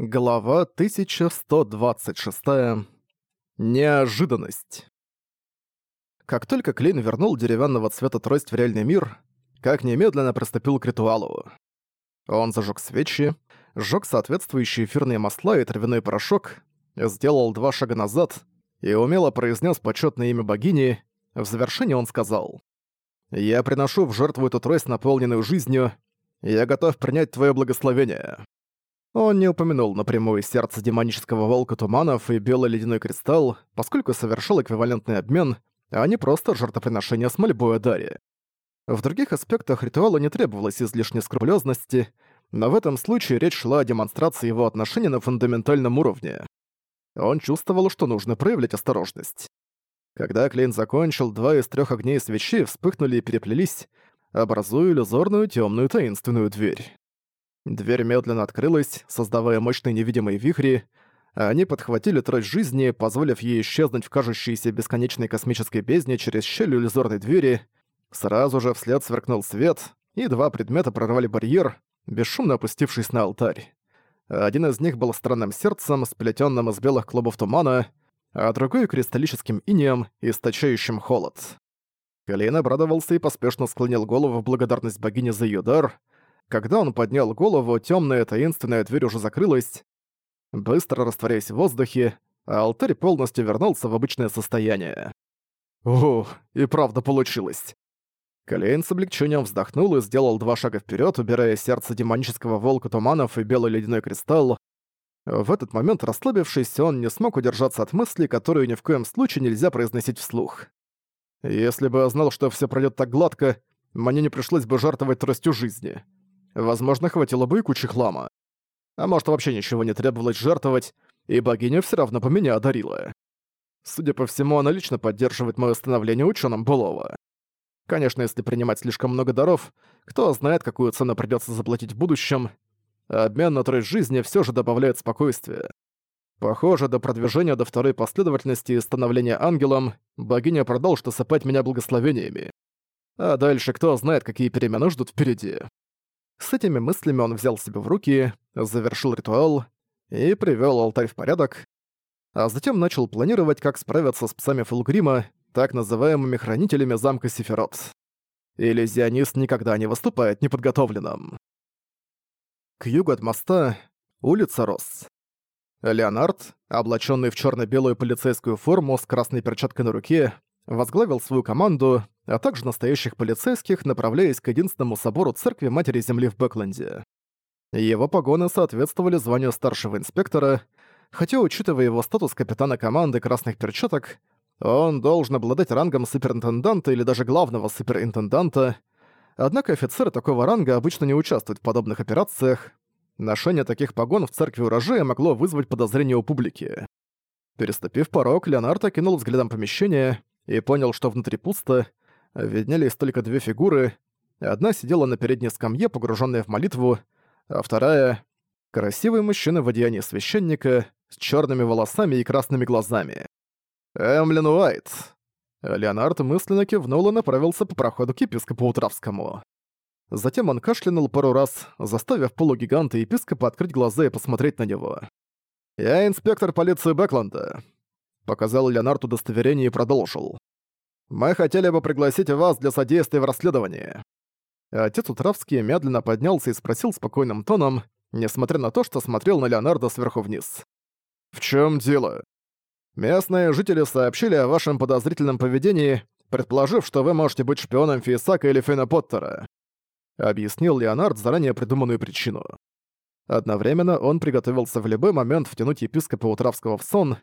Глава 1126. Неожиданность. Как только Клейн вернул деревянного цвета трость в реальный мир, как немедленно приступил к ритуалу. Он зажег свечи, сжег соответствующие эфирные масла и травяной порошок, сделал два шага назад и умело произнес почётное имя богини. В завершении он сказал: «Я приношу в жертву эту трость, наполненную жизнью. Я готов принять твоё благословение». Он не упомянул напрямую сердце демонического волка туманов и белый ледяной кристалл, поскольку совершил эквивалентный обмен, а не просто жертвоприношение с мольбой о даре. В других аспектах ритуала не требовалось излишней скрупулезности, но в этом случае речь шла о демонстрации его отношения на фундаментальном уровне. Он чувствовал, что нужно проявлять осторожность. Когда Клейн закончил, два из трех огней свечей вспыхнули и переплелись, образуя иллюзорную темную таинственную дверь. Дверь медленно открылась, создавая мощные невидимые вихри, они подхватили трость жизни, позволив ей исчезнуть в кажущейся бесконечной космической бездне через щель иллюзорной двери. Сразу же вслед сверкнул свет, и два предмета прорвали барьер, бесшумно опустившись на алтарь. Один из них был странным сердцем, сплетенным из белых клубов тумана, а другой — кристаллическим инеем, источающим холод. Калейн обрадовался и поспешно склонил голову в благодарность богине за ее дар, когда он поднял голову, темная таинственная дверь уже закрылась, быстро растворяясь в воздухе, алтарь полностью вернулся в обычное состояние. Ух, и правда получилось. Калейн с облегчением вздохнул и сделал два шага вперед, убирая сердце демонического волка туманов и белый ледяной кристалл. В этот момент, расслабившись, он не смог удержаться от мысли, которую ни в коем случае нельзя произносить вслух. Если бы я знал, что все пройдет так гладко, мне не пришлось бы жертвовать тростью жизни. Возможно, хватило бы и кучи хлама. А может, вообще ничего не требовалось жертвовать, и богиня все равно по меня одарила. Судя по всему, она лично поддерживает мое становление ученым былого. Конечно, если принимать слишком много даров, кто знает, какую цену придется заплатить в будущем. Обмен на трость жизни все же добавляет спокойствия. Похоже, до продвижения до второй последовательности и становления ангелом богиня продолжит осыпать меня благословениями. А дальше кто знает, какие перемены ждут впереди. С этими мыслями он взял себя в руки, завершил ритуал и привёл алтарь в порядок, а затем начал планировать, как справиться с псами Фулгрима, так называемыми хранителями замка Сефирот. Иллюзионист никогда не выступает неподготовленным. К югу от моста улица Рос. Леонард, облачённый в чёрно-белую полицейскую форму с красной перчаткой на руке, возглавил свою команду, а также настоящих полицейских, направляясь к единственному собору церкви Матери Земли в Бэкленде. Его погоны соответствовали званию старшего инспектора, хотя, учитывая его статус капитана команды «Красных перчаток», он должен обладать рангом суперинтенданта или даже главного суперинтенданта, однако офицеры такого ранга обычно не участвуют в подобных операциях, Ношение таких погон в церкви урожая могло вызвать подозрения у публики. Переступив порог, Леонард окинул взглядом помещение, и понял, что внутри пусто, а виднелись только две фигуры. Одна сидела на передней скамье, погруженная в молитву, а вторая — красивый мужчина в одеянии священника с черными волосами и красными глазами. «Эмлин Уайт!» Леонард мысленно кивнул и направился по проходу к епископу Утравскому. Затем он кашлянул пару раз, заставив полугиганта епископа открыть глаза и посмотреть на него. «Я инспектор полиции Бэкланда показал Леонард удостоверение и продолжил. «Мы хотели бы пригласить вас для содействия в расследовании». Отец Утравский медленно поднялся и спросил спокойным тоном, несмотря на то, что смотрел на Леонардо сверху вниз. «В чем дело?» «Местные жители сообщили о вашем подозрительном поведении, предположив, что вы можете быть шпионом Фейсака или Фейна Поттера», объяснил Леонард заранее придуманную причину. Одновременно он приготовился в любой момент втянуть епископа Утравского в сон,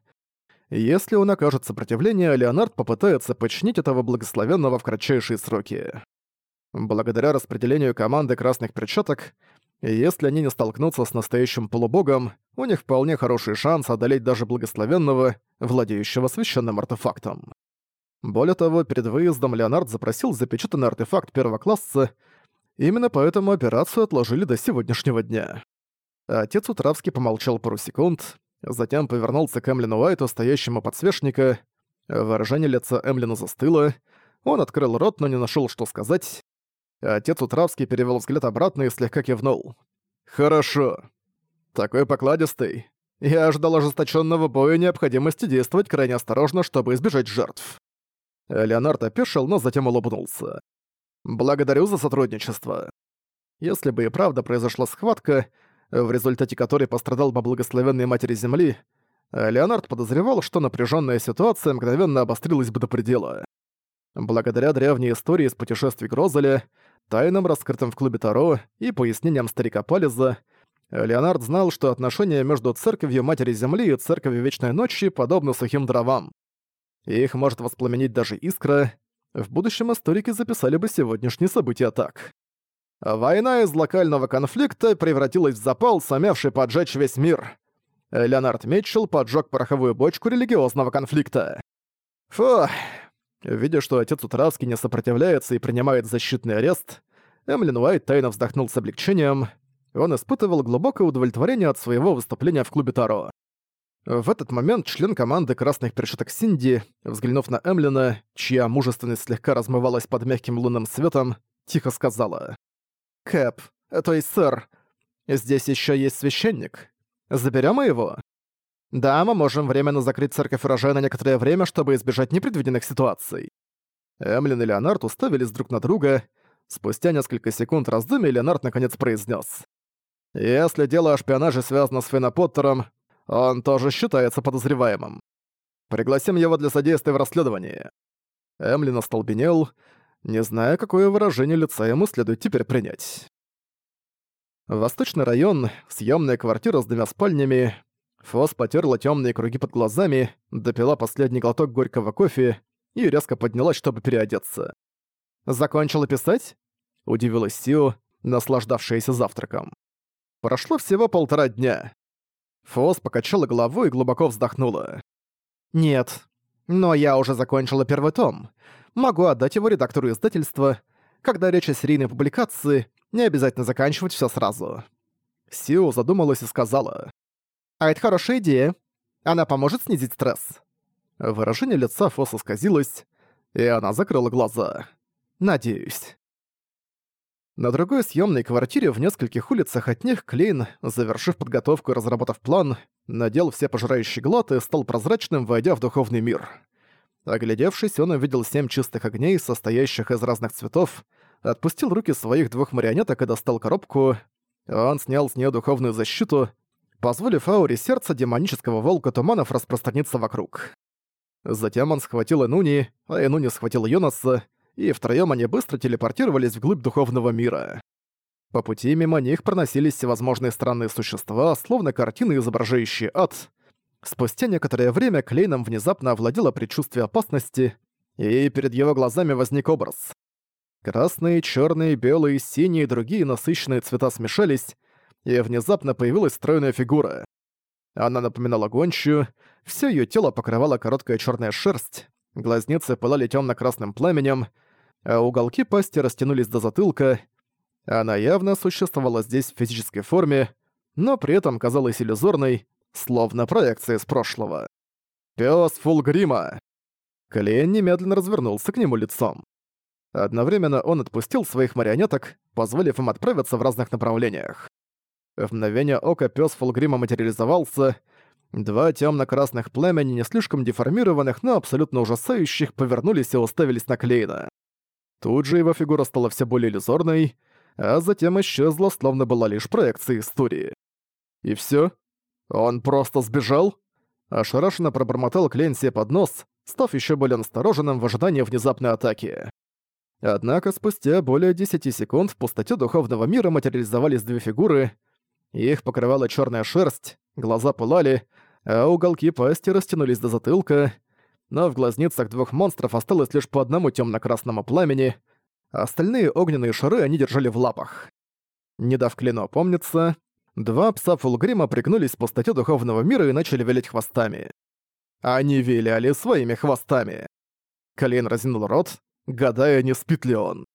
если он окажет сопротивление, Леонард попытается подчинить этого благословенного в кратчайшие сроки. Благодаря распределению команды красных перчаток, если они не столкнутся с настоящим полубогом, у них вполне хороший шанс одолеть даже благословенного, владеющего священным артефактом. Более того, перед выездом Леонард запросил запечатанный артефакт первого класса, именно поэтому операцию отложили до сегодняшнего дня. Отец Утравский помолчал пару секунд, затем повернулся к Эмлину Уайту, стоящему подсвечника. Выражение лица Эмлина застыло. Он открыл рот, но не нашел, что сказать. Отец Утравский перевел взгляд обратно и слегка кивнул. «Хорошо. Такой покладистый. Я ожидал ожесточенного боя необходимости действовать крайне осторожно, чтобы избежать жертв». Леонард опешил, но затем улыбнулся. «Благодарю за сотрудничество». Если бы и правда произошла схватка, Э, в результате которой пострадал бы благословенной матери Земли, э, Леонард подозревал, что напряженная ситуация мгновенно обострилась бы до предела. Благодаря древней истории с путешествий Грозеля, тайнам, раскрытым в клубе Таро, и пояснениям старика Пализа, э, Леонард знал, что отношения между Церковью Матери Земли и Церковью Вечной Ночи подобны сухим дровам. Их может воспламенить даже искра. В будущем историки записали бы сегодняшние события так. Война из локального конфликта превратилась в запал, сумевший поджечь весь мир. Леонард Митчелл поджег пороховую бочку религиозного конфликта. Фу. Видя, что отец Утравский не сопротивляется и принимает защитный арест, Эмлин Уайт тайно вздохнул с облегчением. Он испытывал глубокое удовлетворение от своего выступления в клубе Таро. В этот момент член команды красных перчаток Синди, взглянув на Эмлина, чья мужественность слегка размывалась под мягким лунным светом, тихо сказала. Кэп, э, то есть сэр, здесь еще есть священник. Заберем его? Да, мы можем временно закрыть церковь урожая на некоторое время, чтобы избежать непредвиденных ситуаций. Эмлин и Леонард уставились друг на друга. Спустя несколько секунд раздумий Леонард наконец произнес: «Если дело о шпионаже связано с Финнапоттером, он тоже считается подозреваемым. Пригласим его для содействия в расследовании». Эмлин остолбенел, не зная, какое выражение лица ему следует теперь принять. Восточный район, съемная квартира с двумя спальнями. Фос потерла темные круги под глазами, допила последний глоток горького кофе и резко поднялась, чтобы переодеться. «Закончила писать?» — удивилась Сио, наслаждавшаяся завтраком. Прошло всего полтора дня. Фос покачала головой и глубоко вздохнула. «Нет, но я уже закончила первый том. Могу отдать его редактору издательства. Когда речь о серийной публикации, не обязательно заканчивать все сразу». Сио задумалась и сказала. «А это хорошая идея. Она поможет снизить стресс». Выражение лица Фоса исказилось, и она закрыла глаза. «Надеюсь». На другой съемной квартире в нескольких улицах от них Клейн, завершив подготовку и разработав план, надел все пожирающие глоты и стал прозрачным, войдя в духовный мир. Оглядевшись, он увидел семь чистых огней, состоящих из разных цветов, отпустил руки своих двух марионеток и достал коробку. Он снял с нее духовную защиту, позволив ауре сердца демонического волка туманов распространиться вокруг. Затем он схватил Энуни, а Энуни схватил Йонаса, и втроем они быстро телепортировались вглубь духовного мира. По пути мимо них проносились всевозможные странные существа, словно картины, изображающие ад, Спустя некоторое время Клейном внезапно овладело предчувствие опасности, и перед его глазами возник образ. Красные, черные, белые, синие и другие насыщенные цвета смешались, и внезапно появилась стройная фигура. Она напоминала гончую, все ее тело покрывала короткая черная шерсть, глазницы пылали темно-красным пламенем, а уголки пасти растянулись до затылка. Она явно существовала здесь в физической форме, но при этом казалась иллюзорной, словно проекция из прошлого. «Пёс Фулгрима!» Клейн немедленно развернулся к нему лицом. Одновременно он отпустил своих марионеток, позволив им отправиться в разных направлениях. В мгновение ока пёс Фулгрима материализовался. Два тёмно-красных племени, не слишком деформированных, но абсолютно ужасающих, повернулись и уставились на Клейна. Тут же его фигура стала все более иллюзорной, а затем исчезла, словно была лишь проекция истории. И всё, «Он просто сбежал?» Ошарашенно пробормотал Клейн под нос, став еще более настороженным в ожидании внезапной атаки. Однако спустя более 10 секунд в пустоте духовного мира материализовались две фигуры. Их покрывала черная шерсть, глаза пылали, а уголки пасти растянулись до затылка, но в глазницах двух монстров осталось лишь по одному темно-красному пламени, а остальные огненные шары они держали в лапах. Не дав Клину опомниться, Два пса Фулгрима пригнулись в пустоте духовного мира и начали велеть хвостами. Они виляли своими хвостами. Колин разинул рот, гадая, не спит ли он.